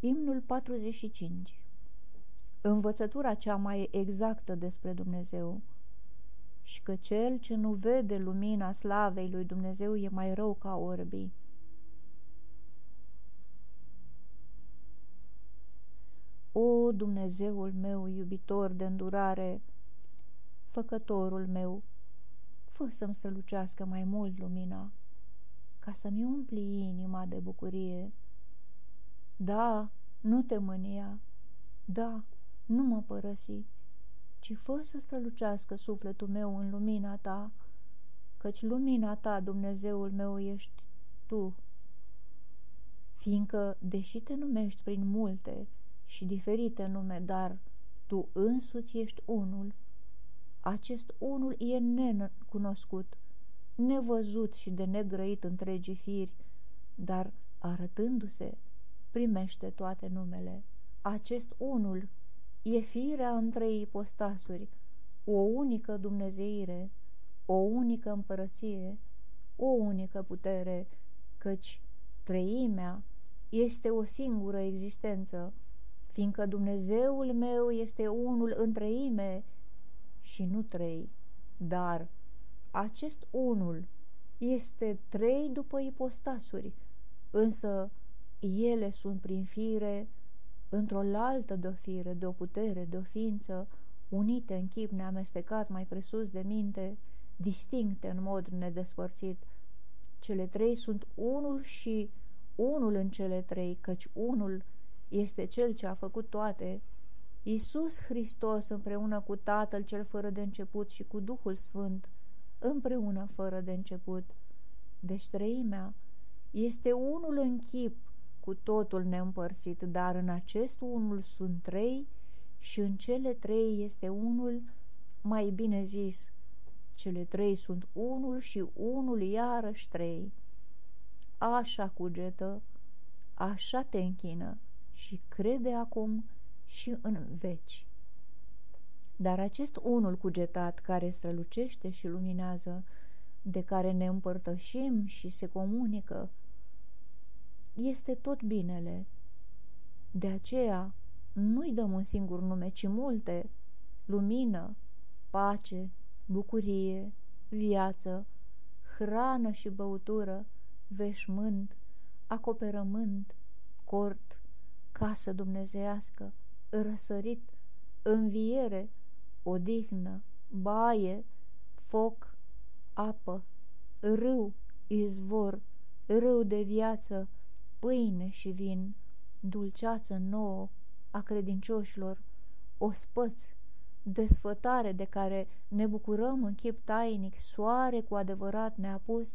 Imnul 45 Învățătura cea mai exactă despre Dumnezeu și că cel ce nu vede lumina slavei lui Dumnezeu e mai rău ca orbii. O, Dumnezeul meu, iubitor de îndurare, făcătorul meu, fă să-mi strălucească mai mult lumina, ca să-mi umpli inima de bucurie. Da, nu te mânia, da, nu mă părăsi, ci fă să strălucească sufletul meu în lumina ta, căci lumina ta, Dumnezeul meu, ești tu. Fiindcă, deși te numești prin multe și diferite nume, dar tu însuți ești unul, acest unul e necunoscut, nevăzut și de negrăit întregii firi, dar arătându-se, primește toate numele. Acest unul e firea în trei ipostasuri, o unică dumnezeire, o unică împărăție, o unică putere, căci treimea este o singură existență, fiindcă Dumnezeul meu este unul în treime și nu trei, dar acest unul este trei după ipostasuri, însă ele sunt prin fire într-o laltă de o fire, de o putere, de o ființă, unite în chip neamestecat mai presus de minte, distincte în mod nedespărțit. Cele trei sunt unul și unul în cele trei, căci unul este cel ce a făcut toate. Iisus Hristos împreună cu Tatăl cel fără de început și cu Duhul Sfânt, împreună fără de început. Deci treimea este unul în chip, cu totul neîmpărțit, dar în acest unul sunt trei și în cele trei este unul, mai bine zis, cele trei sunt unul și unul iarăși trei. Așa cugetă, așa te închină și crede acum și în veci. Dar acest unul cugetat care strălucește și luminează, de care ne împărtășim și se comunică, este tot binele. De aceea nu-i dăm un singur nume, ci multe, lumină, pace, bucurie, viață, hrană și băutură, veșmânt, acoperământ, cort, casă dumnezeiască, răsărit, înviere, odihnă, baie, foc, apă, râu, izvor, râu de viață, pâine și vin, dulceață nouă a credincioșilor, ospăț, desfătare de care ne bucurăm în chip tainic, soare cu adevărat neapus,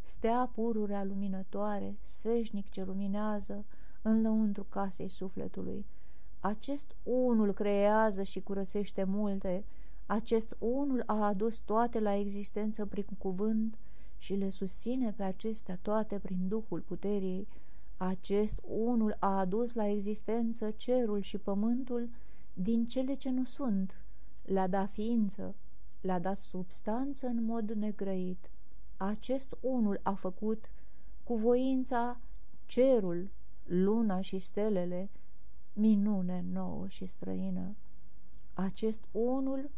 stea pururea luminătoare, sfeșnic ce luminează în lăuntru casei sufletului. Acest unul creează și curățește multe, acest unul a adus toate la existență prin cuvânt și le susține pe acestea toate prin Duhul puterii, acest unul a adus la existență cerul și pământul din cele ce nu sunt, le-a dat ființă, le-a dat substanță în mod negrăit. Acest unul a făcut cu voința cerul, luna și stelele, minune nouă și străină. Acest unul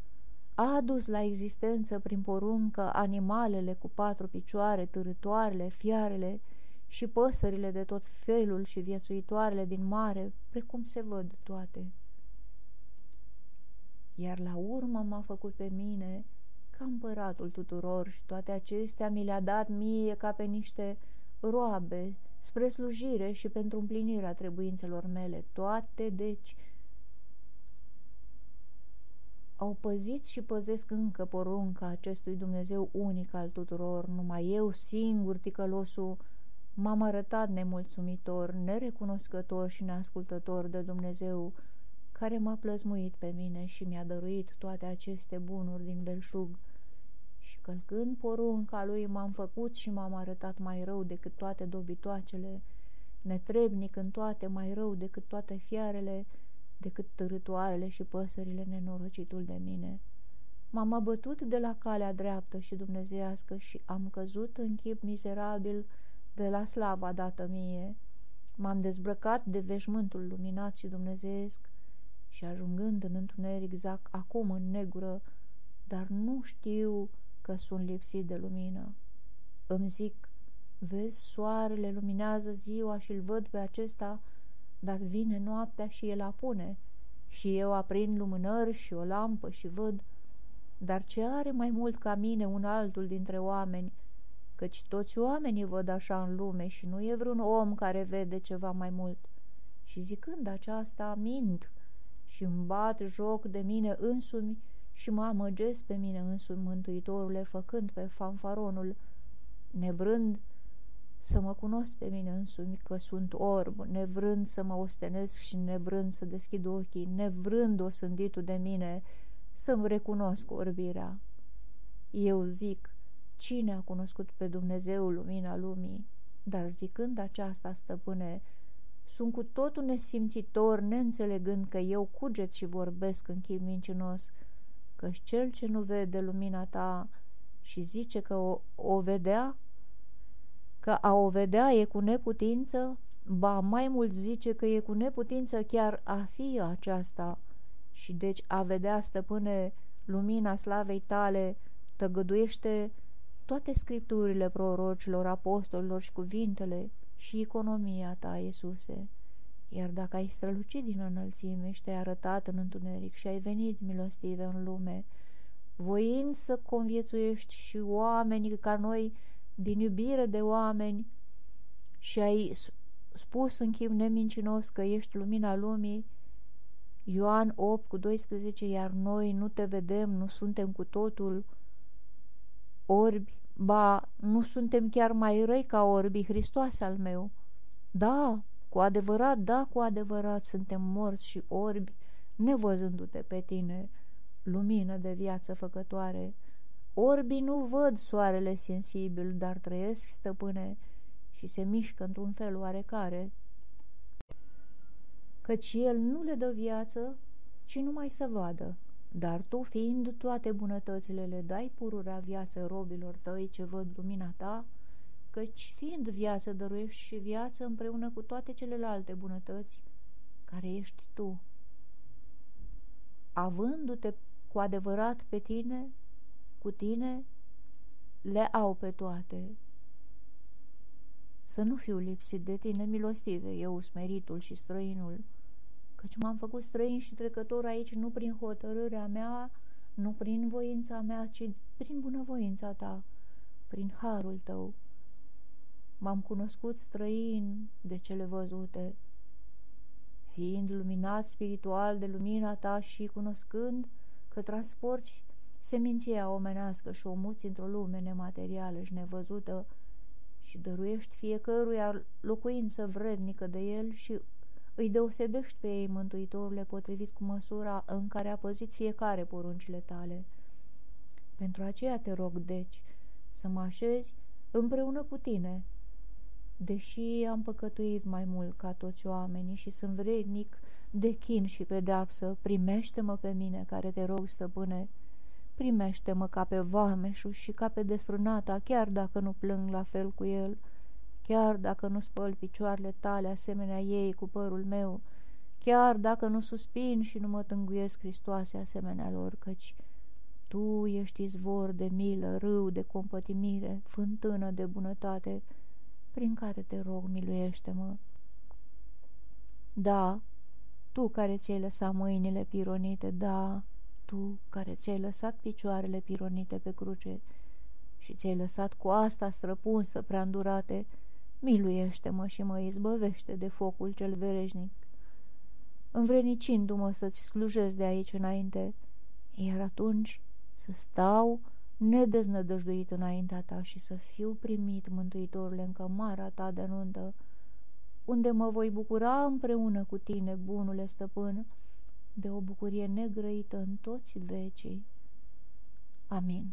a adus la existență prin poruncă animalele cu patru picioare, târătoarele, fiarele, și păsările de tot felul și viețuitoarele din mare, precum se văd toate. Iar la urmă m-a făcut pe mine ca împăratul tuturor și toate acestea mi le-a dat mie ca pe niște roabe spre slujire și pentru împlinirea trebuințelor mele. Toate, deci, au păzit și păzesc încă porunca acestui Dumnezeu unic al tuturor, numai eu singur, ticălosul, M-am arătat nemulțumitor, nerecunoscător și neascultător de Dumnezeu, care m-a plăzmuit pe mine și mi-a dăruit toate aceste bunuri din belșug. Și călcând porunca lui m-am făcut și m-am arătat mai rău decât toate dobitoacele, netrebnic în toate mai rău decât toate fiarele, decât târătoarele și păsările nenorocitul de mine. M-am abătut de la calea dreaptă și dumnezeiască și am căzut în chip mizerabil, de la slava dată mie, M-am dezbrăcat de veșmântul luminat și dumnezeesc și ajungând în întuneric zac acum în negură, dar nu știu că sunt lipsit de lumină. Îmi zic, vezi, soarele luminează ziua și-l văd pe acesta, dar vine noaptea și el apune, și eu aprind lumânări și o lampă și văd, dar ce are mai mult ca mine un altul dintre oameni, căci toți oamenii văd așa în lume și nu e vreun om care vede ceva mai mult. Și zicând aceasta, mint și îmi bat joc de mine însumi și mă amăgesc pe mine însumi, Mântuitorule, făcând pe fanfaronul, nevrând să mă cunosc pe mine însumi că sunt orb, nevrând să mă ostenesc și nevrând să deschid ochii, nevrând o sânditul de mine să-mi recunosc orbirea. Eu zic, cine a cunoscut pe Dumnezeu lumina lumii? Dar zicând aceasta, stăpâne, sunt cu totul nesimțitor, neînțelegând că eu cuget și vorbesc în chip mincinos, căci cel ce nu vede lumina ta și zice că o, o vedea, că a o vedea e cu neputință, ba mai mult zice că e cu neputință chiar a fi aceasta, și deci a vedea, stăpâne, lumina slavei tale, tăgăduiește toate scripturile prorocilor, apostolilor și cuvintele și economia ta, Iisuse. Iar dacă ai strălucit din înălțime și te-ai arătat în întuneric și ai venit milostive în lume, voind să conviețuiești și oamenii ca noi din iubire de oameni și ai spus în chip nemincinos că ești lumina lumii, Ioan 8 cu 12, iar noi nu te vedem, nu suntem cu totul orbi, ba, nu suntem chiar mai răi ca orbi, Hristos al meu. Da, cu adevărat, da, cu adevărat, suntem morți și orbi, nevăzându-te pe tine, lumină de viață făcătoare. Orbii nu văd soarele sensibil, dar trăiesc, stăpâne, și se mișcă într-un fel oarecare. Căci el nu le dă viață, ci numai să vadă. Dar tu, fiind toate bunătățile, le dai pururea viață robilor tăi ce văd lumina ta, căci fiind viață dăruiești și viață împreună cu toate celelalte bunătăți care ești tu. Avându-te cu adevărat pe tine, cu tine, le au pe toate. Să nu fiu lipsit de tine, milostive, eu, smeritul și străinul, căci m-am făcut străin și trecător aici nu prin hotărârea mea, nu prin voința mea, ci prin bunăvoința ta, prin harul tău. M-am cunoscut străin de cele văzute, fiind luminat spiritual de lumina ta și cunoscând că transporti seminția omenească și o muți într-o lume nematerială și nevăzută și dăruiești fiecăruia locuință vrednică de el și îi deosebești pe ei, Mântuitorule, potrivit cu măsura în care a păzit fiecare poruncile tale. Pentru aceea te rog, deci, să mă așezi împreună cu tine, deși am păcătuit mai mult ca toți oamenii și sunt vrednic de chin și pedeapsă, primește-mă pe mine, care te rog, stăpâne, primește-mă ca pe vameșul și ca pe desfrânata, chiar dacă nu plâng la fel cu el, chiar dacă nu spăl picioarele tale asemenea ei cu părul meu, chiar dacă nu suspin și nu mă tânguiesc Hristoase asemenea lor, căci Tu ești izvor de milă, râu de compătimire, fântână de bunătate, prin care te rog, miluiește-mă. Da, Tu care ți-ai lăsat mâinile pironite, da, Tu care ți-ai lăsat picioarele pironite pe cruce și ți-ai lăsat cu asta străpunsă prea îndurate, miluiește-mă și mă izbăvește de focul cel vereșnic. Învrenicindu-mă să-ți slujesc de aici înainte, iar atunci să stau nedeznădăjduit înaintea ta și să fiu primit, Mântuitorule, în cămara ta de nuntă, unde mă voi bucura împreună cu tine, bunule stăpân, de o bucurie negrăită în toți vecii. Amin.